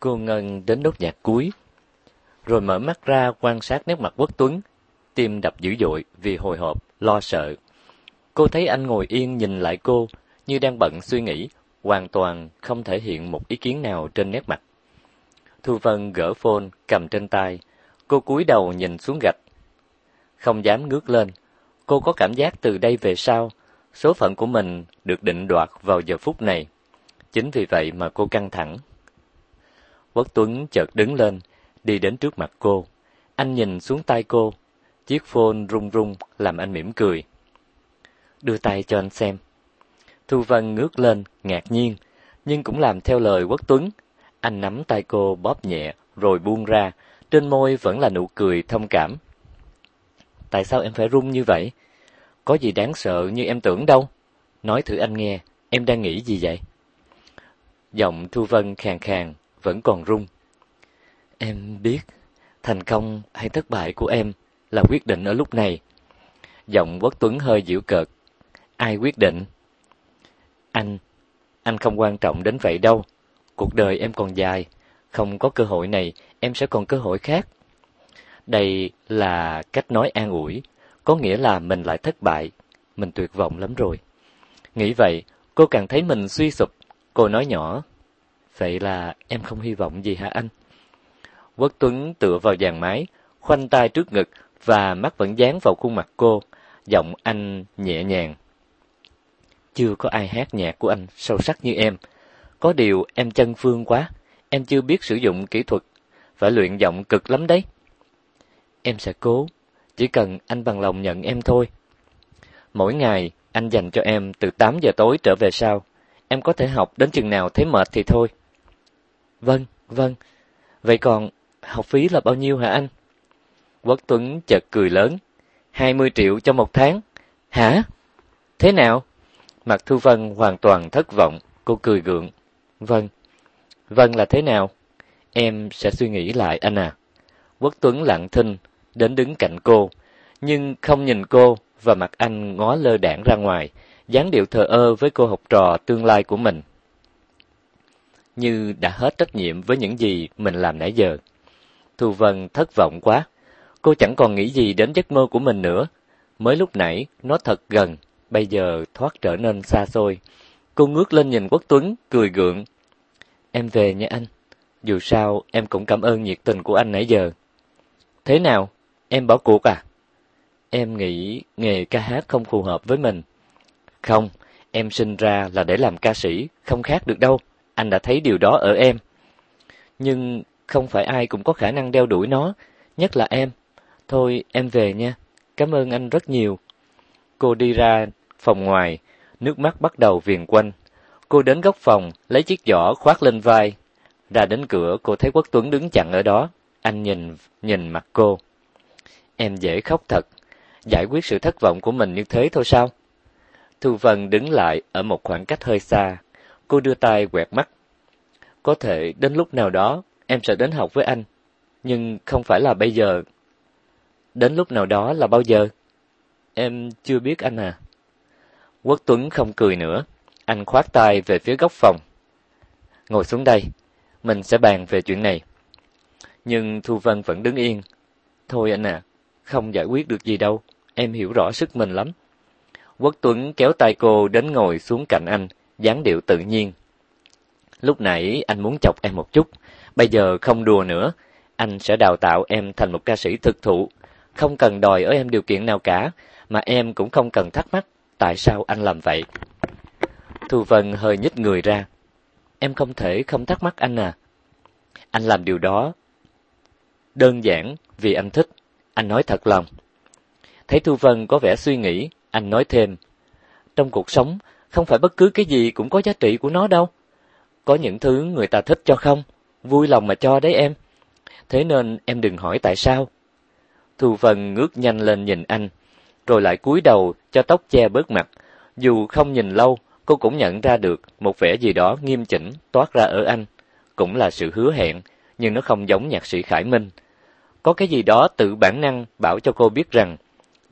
Cô Ngân đến nốt nhạc cuối, rồi mở mắt ra quan sát nét mặt Quốc Tuấn, tim đập dữ dội vì hồi hộp, lo sợ. Cô thấy anh ngồi yên nhìn lại cô, như đang bận suy nghĩ, hoàn toàn không thể hiện một ý kiến nào trên nét mặt. Thu Vân gỡ phone cầm trên tay, cô cúi đầu nhìn xuống gạch. Không dám ngước lên, cô có cảm giác từ đây về sau, số phận của mình được định đoạt vào giờ phút này. Chính vì vậy mà cô căng thẳng. Quốc Tuấn chợt đứng lên, đi đến trước mặt cô. Anh nhìn xuống tay cô, chiếc phone rung rung làm anh mỉm cười. Đưa tay cho anh xem. Thu Vân ngước lên, ngạc nhiên, nhưng cũng làm theo lời Quốc Tuấn. Anh nắm tay cô bóp nhẹ, rồi buông ra, trên môi vẫn là nụ cười thông cảm. Tại sao em phải run như vậy? Có gì đáng sợ như em tưởng đâu. Nói thử anh nghe, em đang nghĩ gì vậy? Giọng Thu Vân khàn khàn, vẫn còn run. Em biết, thành công hay thất bại của em là quyết định ở lúc này. Giọng Quốc Tuấn hơi giễu cợt. Ai quyết định? Anh, anh không quan trọng đến vậy đâu. Cuộc đời em còn dài, không có cơ hội này, em sẽ còn cơ hội khác. Đây là cách nói an ủi, có nghĩa là mình lại thất bại, mình tuyệt vọng lắm rồi. Nghĩ vậy, cô càng thấy mình suy sụp, cô nói nhỏ, vậy là em không hy vọng gì hả anh? Quốc Tuấn tựa vào dàn máy, khoanh tay trước ngực và mắt vẫn dán vào khuôn mặt cô, giọng anh nhẹ nhàng. Chưa có ai hát nhạc của anh sâu sắc như em. Có điều em chân phương quá, em chưa biết sử dụng kỹ thuật, phải luyện giọng cực lắm đấy. Em sẽ cố, chỉ cần anh bằng lòng nhận em thôi. Mỗi ngày, anh dành cho em từ 8 giờ tối trở về sau. Em có thể học đến chừng nào thấy mệt thì thôi. Vâng, vâng. Vậy còn học phí là bao nhiêu hả anh? Quốc Tuấn chợt cười lớn. 20 triệu cho một tháng. Hả? Thế nào? Mặt Thu Vân hoàn toàn thất vọng, cô cười gượng. Vâng. Vâng là thế nào? Em sẽ suy nghĩ lại anh à. Quốc Tuấn lặng thinh, đến đứng cạnh cô, nhưng không nhìn cô và mặt anh ngó lơ đảng ra ngoài, dáng điệu thờ ơ với cô học trò tương lai của mình. Như đã hết trách nhiệm với những gì mình làm nãy giờ. Thu Vân thất vọng quá. Cô chẳng còn nghĩ gì đến giấc mơ của mình nữa. Mới lúc nãy, nó thật gần, bây giờ thoát trở nên xa xôi. Cô ngước lên nhìn Quốc Tuấn, cười gượng. Em về nha anh. Dù sao, em cũng cảm ơn nhiệt tình của anh nãy giờ. Thế nào? Em bỏ cuộc à? Em nghĩ nghề ca hát không phù hợp với mình. Không, em sinh ra là để làm ca sĩ, không khác được đâu. Anh đã thấy điều đó ở em. Nhưng không phải ai cũng có khả năng đeo đuổi nó, nhất là em. Thôi, em về nha. Cảm ơn anh rất nhiều. Cô đi ra phòng ngoài, nước mắt bắt đầu viền quanh. Cô đến góc phòng, lấy chiếc giỏ khoác lên vai. Ra đến cửa, cô thấy Quốc Tuấn đứng chặn ở đó. Anh nhìn nhìn mặt cô. Em dễ khóc thật. Giải quyết sự thất vọng của mình như thế thôi sao? Thu Vân đứng lại ở một khoảng cách hơi xa. Cô đưa tay quẹt mắt. Có thể đến lúc nào đó em sẽ đến học với anh. Nhưng không phải là bây giờ. Đến lúc nào đó là bao giờ? Em chưa biết anh à. Quốc Tuấn không cười nữa. Anh khoát tay về phía góc phòng. Ngồi xuống đây. Mình sẽ bàn về chuyện này. Nhưng Thu Vân vẫn đứng yên. Thôi anh à, không giải quyết được gì đâu. Em hiểu rõ sức mình lắm. Quốc Tuấn kéo tay cô đến ngồi xuống cạnh anh, dáng điệu tự nhiên. Lúc nãy anh muốn chọc em một chút, bây giờ không đùa nữa. Anh sẽ đào tạo em thành một ca sĩ thực thụ. Không cần đòi ở em điều kiện nào cả, mà em cũng không cần thắc mắc tại sao anh làm vậy. Thu Vân hơi nhích người ra. Em không thể không thắc mắc anh à. Anh làm điều đó đơn giản vì anh thích, anh nói thật lòng. Thấy Thu Vân có vẻ suy nghĩ, anh nói thêm. Trong cuộc sống, không phải bất cứ cái gì cũng có giá trị của nó đâu. Có những thứ người ta thích cho không, vui lòng mà cho đấy em. Thế nên em đừng hỏi tại sao. Thu Vân ngước nhanh lên nhìn anh, rồi lại cúi đầu cho tóc che bớt mặt. Dù không nhìn lâu, cô cũng nhận ra được một vẻ gì đó nghiêm chỉnh toát ra ở anh. Cũng là sự hứa hẹn, nhưng nó không giống nhạc sĩ Khải Minh. Có cái gì đó tự bản năng bảo cho cô biết rằng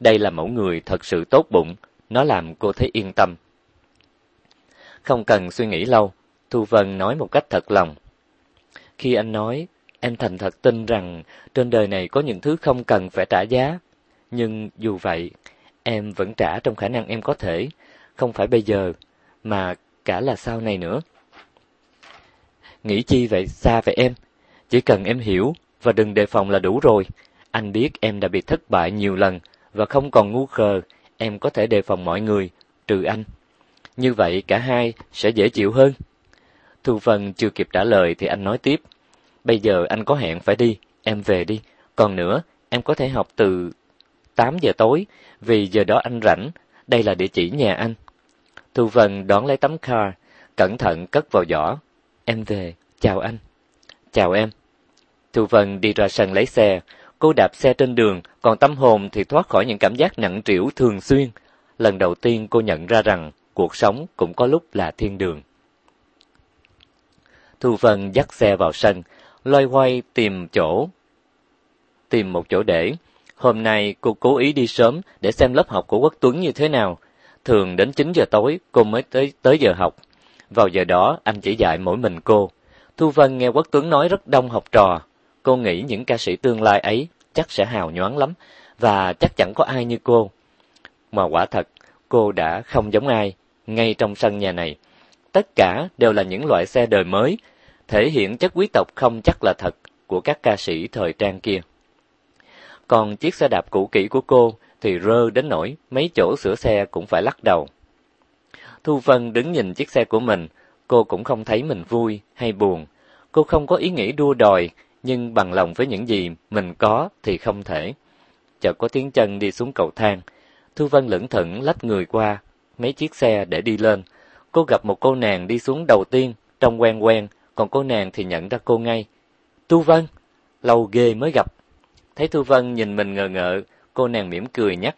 đây là mẫu người thật sự tốt bụng, nó làm cô thấy yên tâm. Không cần suy nghĩ lâu, Thu Vân nói một cách thật lòng. Khi anh nói, em thành thật tin rằng trên đời này có những thứ không cần phải trả giá. Nhưng dù vậy, em vẫn trả trong khả năng em có thể, không phải bây giờ, mà cả là sau này nữa. Nghĩ chi vậy xa vậy em? Chỉ cần em hiểu và đừng đề phòng là đủ rồi. Anh biết em đã bị thất bại nhiều lần và không còn ngu khờ, em có thể đề phòng mọi người, trừ anh. Như vậy cả hai sẽ dễ chịu hơn. Thu Vân chưa kịp trả lời thì anh nói tiếp. Bây giờ anh có hẹn phải đi, em về đi. Còn nữa, em có thể học từ 8 giờ tối, vì giờ đó anh rảnh, đây là địa chỉ nhà anh. Thu Vân đón lấy tấm card, cẩn thận cất vào giỏ. Em về, chào anh. Chào em. Thu Vân đi ra sân lấy xe, cô đạp xe trên đường, còn tâm hồn thì thoát khỏi những cảm giác nặng trĩu thường xuyên. Lần đầu tiên cô nhận ra rằng cuộc sống cũng có lúc là thiên đường. Thu Vân dắt xe vào sân, loay hoay tìm chỗ, tìm một chỗ để. Hôm nay cô cố ý đi sớm để xem lớp học của Quốc Tuấn như thế nào. Thường đến 9 giờ tối cô mới tới tới giờ học. Vào giờ đó anh chỉ dạy mỗi mình cô. Thu Vân nghe Quốc Tuấn nói rất đông học trò. Cô nghĩ những ca sĩ tương lai ấy chắc sẽ hào nhoáng lắm và chắc chẳng có ai như cô. Mà quả thật, cô đã không giống ai ngay trong sân nhà này. Tất cả đều là những loại xe đời mới, thể hiện chất quý tộc không chắc là thật của các ca sĩ thời trang kia. Còn chiếc xe đạp cũ kỹ của cô thì rơ đến nỗi mấy chỗ sửa xe cũng phải lắc đầu. Thu Vân đứng nhìn chiếc xe của mình, cô cũng không thấy mình vui hay buồn. Cô không có ý nghĩ đua đòi, nhưng bằng lòng với những gì mình có thì không thể. Chợt có tiếng chân đi xuống cầu thang. Thu Vân lững thững lách người qua mấy chiếc xe để đi lên. Cô gặp một cô nàng đi xuống đầu tiên, trông quen quen, còn cô nàng thì nhận ra cô ngay. Tu Vân, lâu ghê mới gặp. Thấy Tu Vân nhìn mình ngờ ngợ, cô nàng mỉm cười nhắc.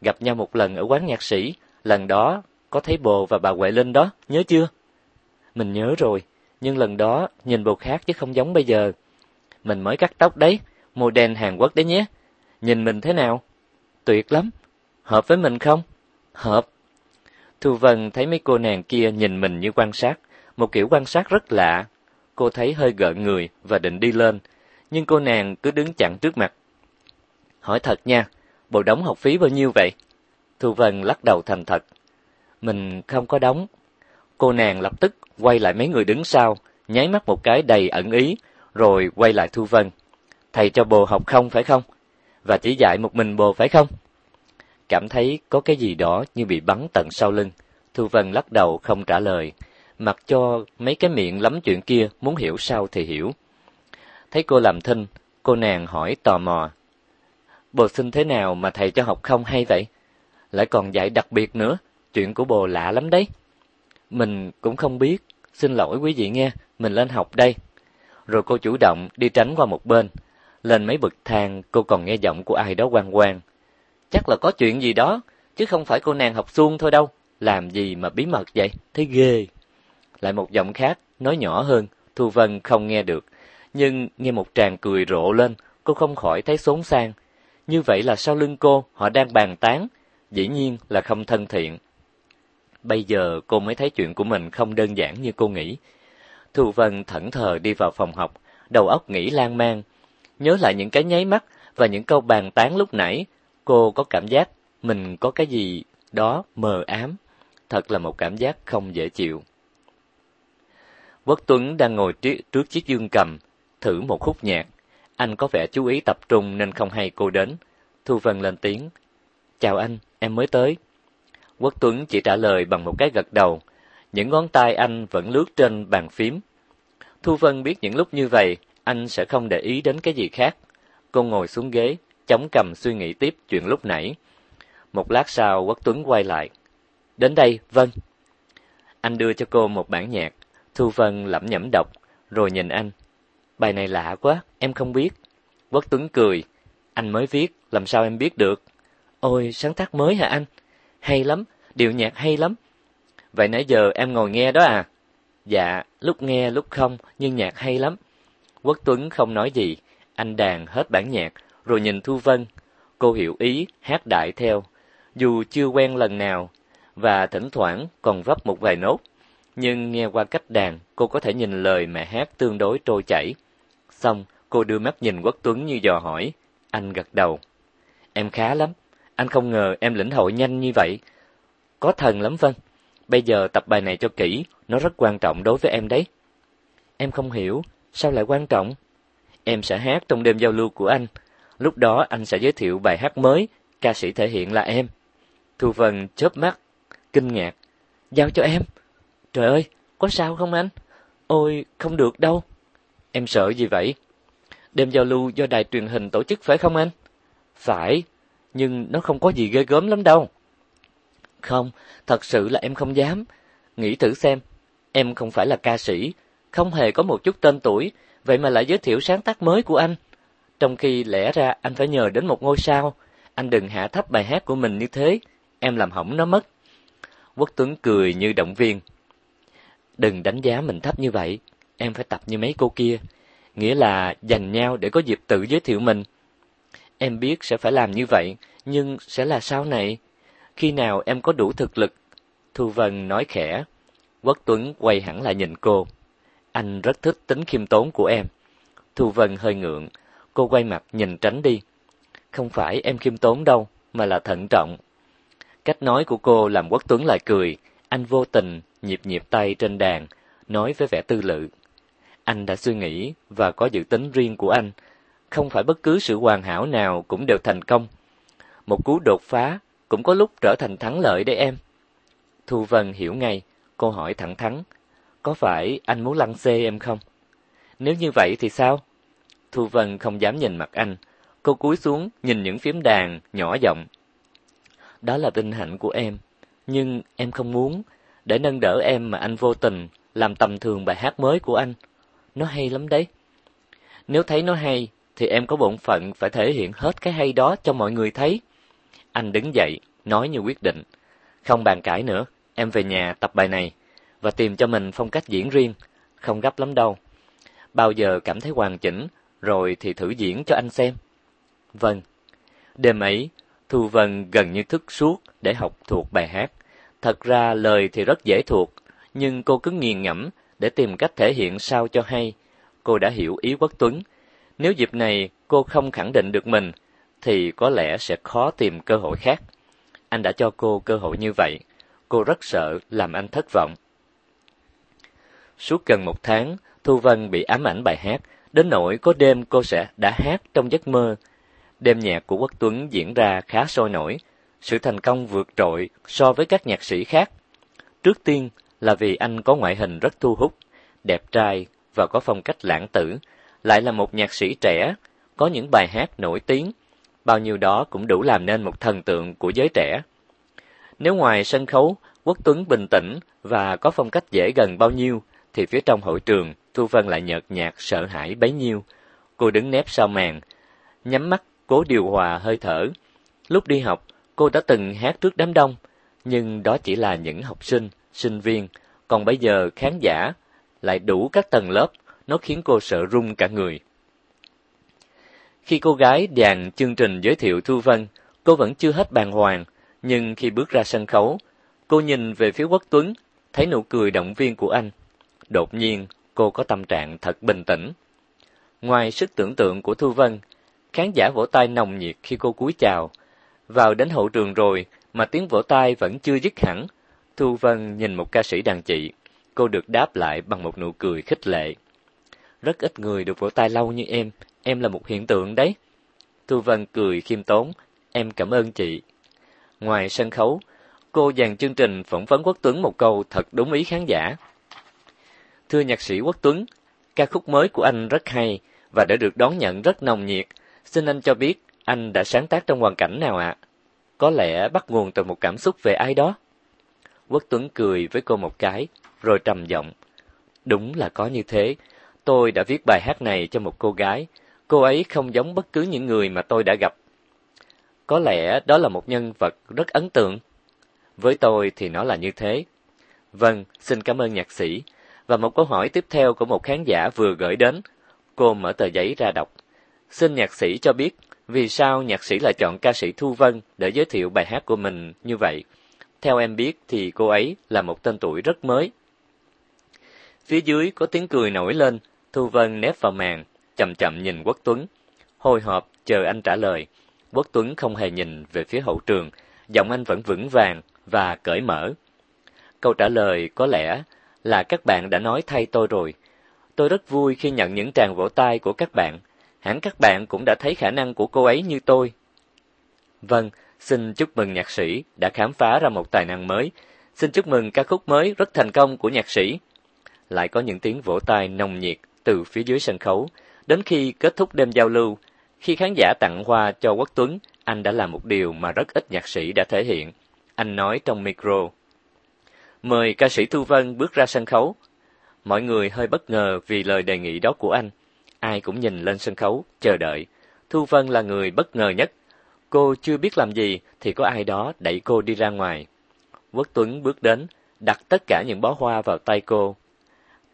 Gặp nhau một lần ở quán nhạc sĩ, lần đó có thấy bồ và bà Huệ Linh đó, nhớ chưa? Mình nhớ rồi, nhưng lần đó nhìn bồ khác chứ không giống bây giờ. Mình mới cắt tóc đấy, model Hàn Quốc đấy nhé. Nhìn mình thế nào? Tuyệt lắm. Hợp với mình không? Hợp. Thu Vân thấy mấy cô nàng kia nhìn mình như quan sát, một kiểu quan sát rất lạ. Cô thấy hơi gợn người và định đi lên, nhưng cô nàng cứ đứng chặn trước mặt. Hỏi thật nha, bộ đóng học phí bao nhiêu vậy? Thu Vân lắc đầu thành thật. Mình không có đóng. Cô nàng lập tức quay lại mấy người đứng sau, nháy mắt một cái đầy ẩn ý, rồi quay lại Thu Vân. Thầy cho bồ học không phải không? Và chỉ dạy một mình bồ phải không? Cảm thấy có cái gì đó như bị bắn tận sau lưng. Thu Vân lắc đầu không trả lời, mặc cho mấy cái miệng lắm chuyện kia muốn hiểu sao thì hiểu. Thấy cô làm thinh, cô nàng hỏi tò mò. Bồ xin thế nào mà thầy cho học không hay vậy? Lại còn dạy đặc biệt nữa, chuyện của bồ lạ lắm đấy. Mình cũng không biết, xin lỗi quý vị nghe, mình lên học đây. Rồi cô chủ động đi tránh qua một bên. Lên mấy bậc thang, cô còn nghe giọng của ai đó quan quan. Chắc là có chuyện gì đó, chứ không phải cô nàng học xuông thôi đâu. Làm gì mà bí mật vậy? Thấy ghê. Lại một giọng khác, nói nhỏ hơn, Thu Vân không nghe được. Nhưng nghe một tràng cười rộ lên, cô không khỏi thấy xốn sang. Như vậy là sau lưng cô, họ đang bàn tán. Dĩ nhiên là không thân thiện. Bây giờ cô mới thấy chuyện của mình không đơn giản như cô nghĩ. Thu Vân thẫn thờ đi vào phòng học, đầu óc nghĩ lan man. Nhớ lại những cái nháy mắt và những câu bàn tán lúc nãy, cô có cảm giác mình có cái gì đó mờ ám. Thật là một cảm giác không dễ chịu. Quốc Tuấn đang ngồi trước chiếc dương cầm, thử một khúc nhạc. Anh có vẻ chú ý tập trung nên không hay cô đến. Thu Vân lên tiếng. Chào anh, em mới tới. Quốc Tuấn chỉ trả lời bằng một cái gật đầu. Những ngón tay anh vẫn lướt trên bàn phím. Thu Vân biết những lúc như vậy, anh sẽ không để ý đến cái gì khác. Cô ngồi xuống ghế, chống cầm suy nghĩ tiếp chuyện lúc nãy. Một lát sau, Quốc Tuấn quay lại. Đến đây, vâng. Anh đưa cho cô một bản nhạc. Thu Vân lẩm nhẩm đọc, rồi nhìn anh. Bài này lạ quá, em không biết. Quốc Tuấn cười. Anh mới viết, làm sao em biết được? Ôi, sáng tác mới hả anh? Hay lắm, điệu nhạc hay lắm. Vậy nãy giờ em ngồi nghe đó à? Dạ, lúc nghe lúc không, nhưng nhạc hay lắm. Quốc Tuấn không nói gì, anh đàn hết bản nhạc, rồi nhìn Thu Vân. Cô hiểu ý, hát đại theo, dù chưa quen lần nào, và thỉnh thoảng còn vấp một vài nốt. Nhưng nghe qua cách đàn, cô có thể nhìn lời mẹ hát tương đối trôi chảy. xong, cô đưa mắt nhìn Quốc Tuấn như dò hỏi. Anh gật đầu. Em khá lắm. Anh không ngờ em lĩnh hội nhanh như vậy. Có thần lắm Vân. Bây giờ tập bài này cho kỹ, nó rất quan trọng đối với em đấy. Em không hiểu, sao lại quan trọng? Em sẽ hát trong đêm giao lưu của anh. Lúc đó anh sẽ giới thiệu bài hát mới, ca sĩ thể hiện là em. Thu Vân chớp mắt, kinh ngạc. Giao cho em. Trời ơi, có sao không anh? Ôi, không được đâu. Em sợ gì vậy? Đêm giao lưu do đài truyền hình tổ chức phải không anh? Phải, nhưng nó không có gì ghê gớm lắm đâu. Không, thật sự là em không dám. Nghĩ thử xem, em không phải là ca sĩ, không hề có một chút tên tuổi, vậy mà lại giới thiệu sáng tác mới của anh. Trong khi lẽ ra anh phải nhờ đến một ngôi sao, anh đừng hạ thấp bài hát của mình như thế, em làm hỏng nó mất. Quốc Tuấn cười như động viên. Đừng đánh giá mình thấp như vậy, em phải tập như mấy cô kia, nghĩa là dành nhau để có dịp tự giới thiệu mình. Em biết sẽ phải làm như vậy, nhưng sẽ là sau này. Khi nào em có đủ thực lực? Thu Vân nói khẽ. Quốc Tuấn quay hẳn lại nhìn cô. Anh rất thích tính khiêm tốn của em. Thu Vân hơi ngượng, cô quay mặt nhìn tránh đi. Không phải em khiêm tốn đâu, mà là thận trọng. Cách nói của cô làm Quốc Tuấn lại cười, anh vô tình nhịp nhịp tay trên đàn, nói với vẻ tư lự. Anh đã suy nghĩ và có dự tính riêng của anh, không phải bất cứ sự hoàn hảo nào cũng đều thành công. Một cú đột phá cũng có lúc trở thành thắng lợi đấy em. Thu Vân hiểu ngay, cô hỏi thẳng thắn, có phải anh muốn lăng xê em không? Nếu như vậy thì sao? Thu Vân không dám nhìn mặt anh, cô cúi xuống nhìn những phím đàn, nhỏ giọng. Đó là tinh hạnh của em, nhưng em không muốn, để nâng đỡ em mà anh vô tình làm tầm thường bài hát mới của anh. Nó hay lắm đấy. Nếu thấy nó hay, thì em có bổn phận phải thể hiện hết cái hay đó cho mọi người thấy. Anh đứng dậy, nói như quyết định. Không bàn cãi nữa, em về nhà tập bài này và tìm cho mình phong cách diễn riêng, không gấp lắm đâu. Bao giờ cảm thấy hoàn chỉnh, rồi thì thử diễn cho anh xem. Vâng. Đêm ấy, Thu Vân gần như thức suốt để học thuộc bài hát. Thật ra lời thì rất dễ thuộc, nhưng cô cứ nghiền ngẫm để tìm cách thể hiện sao cho hay. Cô đã hiểu ý Quốc Tuấn. Nếu dịp này cô không khẳng định được mình, thì có lẽ sẽ khó tìm cơ hội khác. Anh đã cho cô cơ hội như vậy. Cô rất sợ làm anh thất vọng. Suốt gần một tháng, Thu Vân bị ám ảnh bài hát, đến nỗi có đêm cô sẽ đã hát trong giấc mơ. Đêm nhạc của Quốc Tuấn diễn ra khá sôi nổi, sự thành công vượt trội so với các nhạc sĩ khác. Trước tiên là vì anh có ngoại hình rất thu hút, đẹp trai và có phong cách lãng tử, lại là một nhạc sĩ trẻ, có những bài hát nổi tiếng, bao nhiêu đó cũng đủ làm nên một thần tượng của giới trẻ. Nếu ngoài sân khấu, Quốc Tuấn bình tĩnh và có phong cách dễ gần bao nhiêu, thì phía trong hội trường, Thu Vân lại nhợt nhạt sợ hãi bấy nhiêu. Cô đứng nép sau màn, nhắm mắt cố điều hòa hơi thở. Lúc đi học, cô đã từng hát trước đám đông, nhưng đó chỉ là những học sinh, sinh viên, còn bây giờ khán giả lại đủ các tầng lớp, nó khiến cô sợ run cả người. Khi cô gái dàn chương trình giới thiệu Thu Vân, cô vẫn chưa hết bàng hoàng, nhưng khi bước ra sân khấu, cô nhìn về phía Quốc Tuấn, thấy nụ cười động viên của anh. Đột nhiên, cô có tâm trạng thật bình tĩnh. Ngoài sức tưởng tượng của Thu Vân, khán giả vỗ tay nồng nhiệt khi cô cúi chào. Vào đến hậu trường rồi mà tiếng vỗ tay vẫn chưa dứt hẳn. Thu Vân nhìn một ca sĩ đàn chị, cô được đáp lại bằng một nụ cười khích lệ. Rất ít người được vỗ tay lâu như em, em là một hiện tượng đấy. Thu Vân cười khiêm tốn, em cảm ơn chị. Ngoài sân khấu, cô dàn chương trình phỏng vấn Quốc Tuấn một câu thật đúng ý khán giả. Thưa nhạc sĩ Quốc Tuấn, ca khúc mới của anh rất hay và đã được đón nhận rất nồng nhiệt. Xin anh cho biết anh đã sáng tác trong hoàn cảnh nào ạ? Có lẽ bắt nguồn từ một cảm xúc về ai đó. Quốc Tuấn cười với cô một cái, rồi trầm giọng. Đúng là có như thế. Tôi đã viết bài hát này cho một cô gái. Cô ấy không giống bất cứ những người mà tôi đã gặp. Có lẽ đó là một nhân vật rất ấn tượng. Với tôi thì nó là như thế. Vâng, xin cảm ơn nhạc sĩ. Và một câu hỏi tiếp theo của một khán giả vừa gửi đến. Cô mở tờ giấy ra đọc. Xin nhạc sĩ cho biết, vì sao nhạc sĩ lại chọn ca sĩ Thu Vân để giới thiệu bài hát của mình như vậy? Theo em biết thì cô ấy là một tên tuổi rất mới. Phía dưới có tiếng cười nổi lên, Thu Vân nép vào màn. chậm chậm nhìn Quốc Tuấn, hồi hộp chờ anh trả lời. Quốc Tuấn không hề nhìn về phía hậu trường, giọng anh vẫn vững vàng và cởi mở. Câu trả lời có lẽ là các bạn đã nói thay tôi rồi. Tôi rất vui khi nhận những tràng vỗ tay của các bạn. Hẳn các bạn cũng đã thấy khả năng của cô ấy như tôi. Vâng, xin chúc mừng nhạc sĩ đã khám phá ra một tài năng mới. Xin chúc mừng ca khúc mới rất thành công của nhạc sĩ. Lại có những tiếng vỗ tay nồng nhiệt từ phía dưới sân khấu. Đến khi kết thúc đêm giao lưu, khi khán giả tặng hoa cho Quốc Tuấn, anh đã làm một điều mà rất ít nhạc sĩ đã thể hiện. Anh nói trong micro. Mời ca sĩ Thu Vân bước ra sân khấu. Mọi người hơi bất ngờ vì lời đề nghị đó của anh. Ai cũng nhìn lên sân khấu, chờ đợi. Thu Vân là người bất ngờ nhất. Cô chưa biết làm gì thì có ai đó đẩy cô đi ra ngoài. Quốc Tuấn bước đến, đặt tất cả những bó hoa vào tay cô.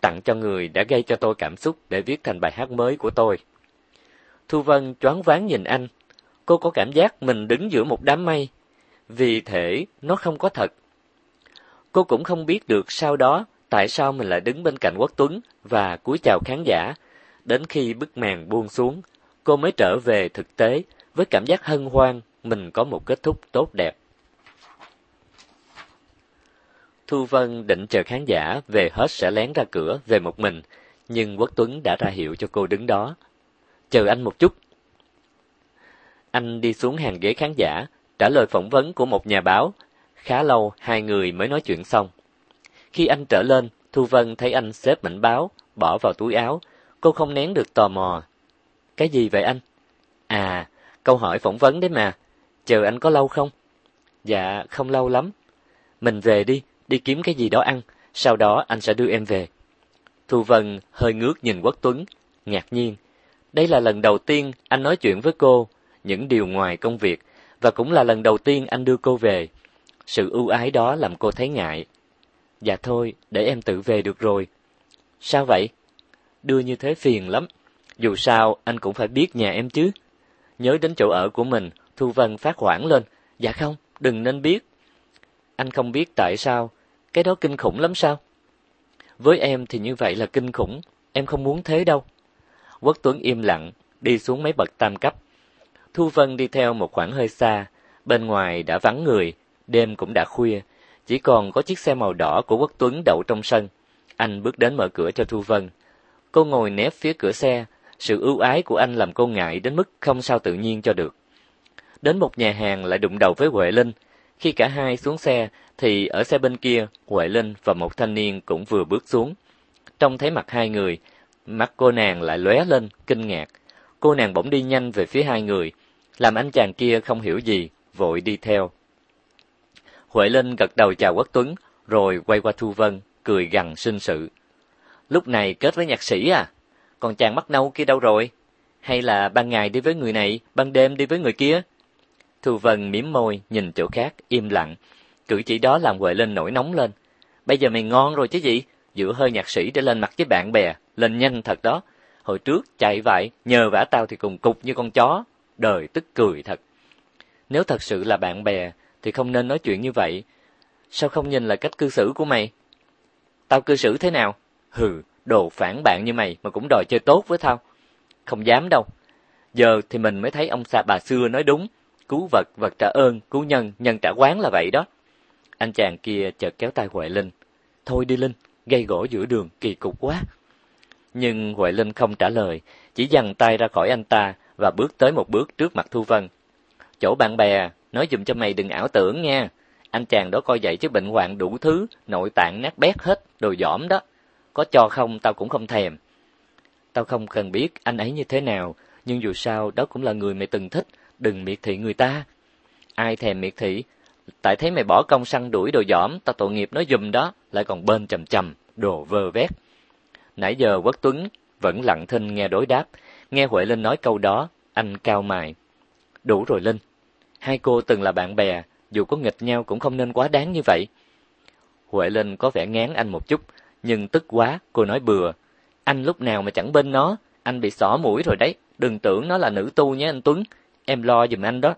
Tặng cho người đã gây cho tôi cảm xúc để viết thành bài hát mới của tôi. Thu Vân choáng váng nhìn anh. Cô có cảm giác mình đứng giữa một đám mây. Vì thể nó không có thật. Cô cũng không biết được sau đó tại sao mình lại đứng bên cạnh Quốc Tuấn và cúi chào khán giả. Đến khi bức màn buông xuống, cô mới trở về thực tế với cảm giác hân hoan mình có một kết thúc tốt đẹp. Thu Vân định chờ khán giả về hết sẽ lén ra cửa về một mình, nhưng Quốc Tuấn đã ra hiệu cho cô đứng đó. Chờ anh một chút. Anh đi xuống hàng ghế khán giả, trả lời phỏng vấn của một nhà báo. Khá lâu hai người mới nói chuyện xong. Khi anh trở lên, Thu Vân thấy anh xếp mảnh báo, bỏ vào túi áo. Cô không nén được tò mò. Cái gì vậy anh? À, câu hỏi phỏng vấn đấy mà. Chờ anh có lâu không? Dạ, không lâu lắm. Mình về đi, đi kiếm cái gì đó ăn, sau đó anh sẽ đưa em về. Thu Vân hơi ngước nhìn Quốc Tuấn, ngạc nhiên. Đây là lần đầu tiên anh nói chuyện với cô, những điều ngoài công việc, và cũng là lần đầu tiên anh đưa cô về. Sự ưu ái đó làm cô thấy ngại. Dạ thôi, để em tự về được rồi. Sao vậy? Đưa như thế phiền lắm. Dù sao, anh cũng phải biết nhà em chứ. Nhớ đến chỗ ở của mình, Thu Vân phát hoảng lên. Dạ không, đừng nên biết. Anh không biết tại sao, cái đó kinh khủng lắm sao? Với em thì như vậy là kinh khủng, em không muốn thế đâu. Quốc Tuấn im lặng, đi xuống mấy bậc tam cấp. Thu Vân đi theo một khoảng hơi xa, bên ngoài đã vắng người, đêm cũng đã khuya, chỉ còn có chiếc xe màu đỏ của Quốc Tuấn đậu trong sân. Anh bước đến mở cửa cho Thu Vân. Cô ngồi nép phía cửa xe, sự ưu ái của anh làm cô ngại đến mức không sao tự nhiên cho được. Đến một nhà hàng lại đụng đầu với Huệ Linh. Khi cả hai xuống xe, thì ở xe bên kia, Huệ Linh và một thanh niên cũng vừa bước xuống. Trông thấy mặt hai người, mắt cô nàng lại lóe lên, kinh ngạc. Cô nàng bỗng đi nhanh về phía hai người, làm anh chàng kia không hiểu gì, vội đi theo. Huệ Linh gật đầu chào Quốc Tuấn, rồi quay qua Thu Vân, cười gằn sinh sự. Lúc này kết với nhạc sĩ à? Còn chàng mắt nâu kia đâu rồi? Hay là ban ngày đi với người này, ban đêm đi với người kia? Thu Vân mím môi, nhìn chỗ khác, im lặng. Cử chỉ đó làm Huệ Linh nổi nóng lên. Bây giờ mày ngon rồi chứ gì? Giữa hơi nhạc sĩ để lên mặt với bạn bè, lên nhanh thật đó. Hồi trước chạy vậy, nhờ vả tao thì cùng cục như con chó. Đời tức cười thật. Nếu thật sự là bạn bè, thì không nên nói chuyện như vậy. Sao không nhìn là cách cư xử của mày? Tao cư xử thế nào? Hừ, đồ phản bạn như mày mà cũng đòi chơi tốt với tao. Không dám đâu. Giờ thì mình mới thấy ông xa bà xưa nói đúng. Cứu vật, vật trả ơn, cứu nhân, nhân trả quán là vậy đó. Anh chàng kia chợt kéo tay Huệ Linh. Thôi đi Linh, gây gỗ giữa đường, kỳ cục quá. Nhưng Huệ Linh không trả lời, chỉ dằn tay ra khỏi anh ta và bước tới một bước trước mặt Thu Vân. Chỗ bạn bè, nói dùm cho mày đừng ảo tưởng nha. Anh chàng đó coi vậy chứ bệnh hoạn đủ thứ, nội tạng nát bét hết, đồ dỏm đó. Có cho không tao cũng không thèm. Tao không cần biết anh ấy như thế nào, nhưng dù sao đó cũng là người mày từng thích, đừng miệt thị người ta. Ai thèm miệt thị, tại thấy mày bỏ công săn đuổi đồ dỏm, tao tội nghiệp nói dùm đó, lại còn bên trầm trầm, đồ vơ vét. Nãy giờ Quốc Tuấn vẫn lặng thinh nghe đối đáp, nghe Huệ Linh nói câu đó, anh cao mày. Đủ rồi Linh, hai cô từng là bạn bè, dù có nghịch nhau cũng không nên quá đáng như vậy. Huệ Linh có vẻ ngán anh một chút, nhưng tức quá, cô nói bừa. Anh lúc nào mà chẳng bên nó, anh bị xỏ mũi rồi đấy, đừng tưởng nó là nữ tu nhé anh Tuấn, em lo giùm anh đó.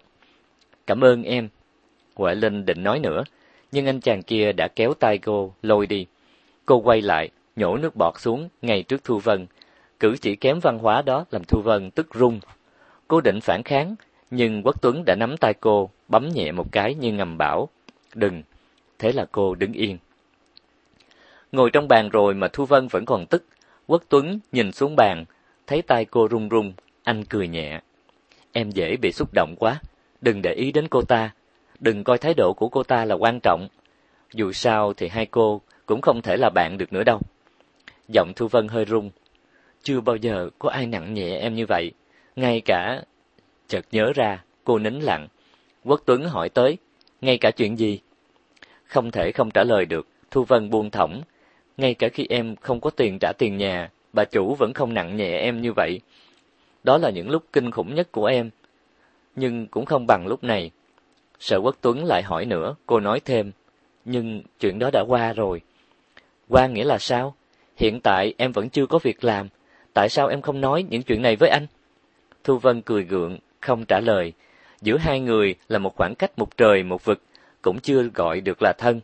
Cảm ơn em. Huệ Linh định nói nữa, nhưng anh chàng kia đã kéo tay cô, lôi đi. Cô quay lại, nhổ nước bọt xuống ngay trước Thu Vân. Cử chỉ kém văn hóa đó làm Thu Vân tức run. Cô định phản kháng, nhưng Quốc Tuấn đã nắm tay cô, bấm nhẹ một cái như ngầm bảo, "Đừng." Thế là cô đứng yên. Ngồi trong bàn rồi mà Thu Vân vẫn còn tức, Quốc Tuấn nhìn xuống bàn, thấy tay cô run run, anh cười nhẹ. "Em dễ bị xúc động quá, đừng để ý đến cô ta, đừng coi thái độ của cô ta là quan trọng. Dù sao thì hai cô cũng không thể là bạn được nữa đâu." Giọng Thu Vân hơi run. Chưa bao giờ có ai nặng nhẹ em như vậy, ngay cả chợt nhớ ra, cô nín lặng. Quốc Tuấn hỏi tới, ngay cả chuyện gì? Không thể không trả lời được, Thu Vân buông thõng. Ngay cả khi em không có tiền trả tiền nhà, bà chủ vẫn không nặng nhẹ em như vậy. Đó là những lúc kinh khủng nhất của em. Nhưng cũng không bằng lúc này. Sợ Quốc Tuấn lại hỏi nữa, cô nói thêm. Nhưng chuyện đó đã qua rồi. Qua nghĩa là sao? Hiện tại em vẫn chưa có việc làm. Tại sao em không nói những chuyện này với anh? Thu Vân cười gượng, không trả lời. Giữa hai người là một khoảng cách một trời một vực, cũng chưa gọi được là thân.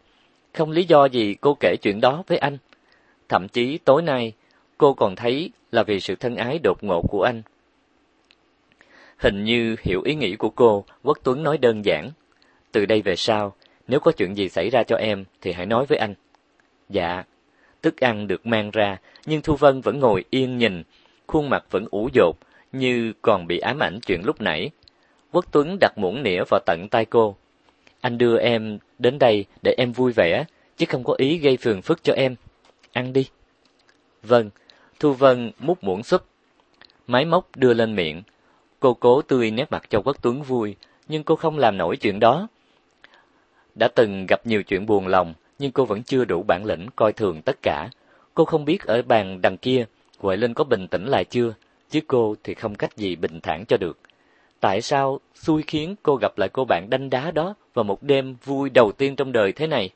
Không lý do gì cô kể chuyện đó với anh. Thậm chí tối nay, cô còn thấy là vì sự thân ái đột ngột của anh. Hình như hiểu ý nghĩ của cô, Quốc Tuấn nói đơn giản. Từ đây về sau, nếu có chuyện gì xảy ra cho em thì hãy nói với anh. Dạ. Thức ăn được mang ra, nhưng Thu Vân vẫn ngồi yên nhìn, khuôn mặt vẫn ủ dột, như còn bị ám ảnh chuyện lúc nãy. Quốc Tuấn đặt muỗng nĩa vào tận tay cô. Anh đưa em đến đây để em vui vẻ, chứ không có ý gây phiền phức cho em. Ăn đi. Vâng, Thu Vân múc muỗng súp. Máy móc đưa lên miệng. Cô cố tươi nét mặt cho Quốc Tuấn vui, nhưng cô không làm nổi chuyện đó. Đã từng gặp nhiều chuyện buồn lòng, nhưng cô vẫn chưa đủ bản lĩnh coi thường tất cả. Cô không biết ở bàn đằng kia, Huệ Linh có bình tĩnh lại chưa, chứ cô thì không cách gì bình thản cho được. Tại sao xui khiến cô gặp lại cô bạn đanh đá đó vào một đêm vui đầu tiên trong đời thế này?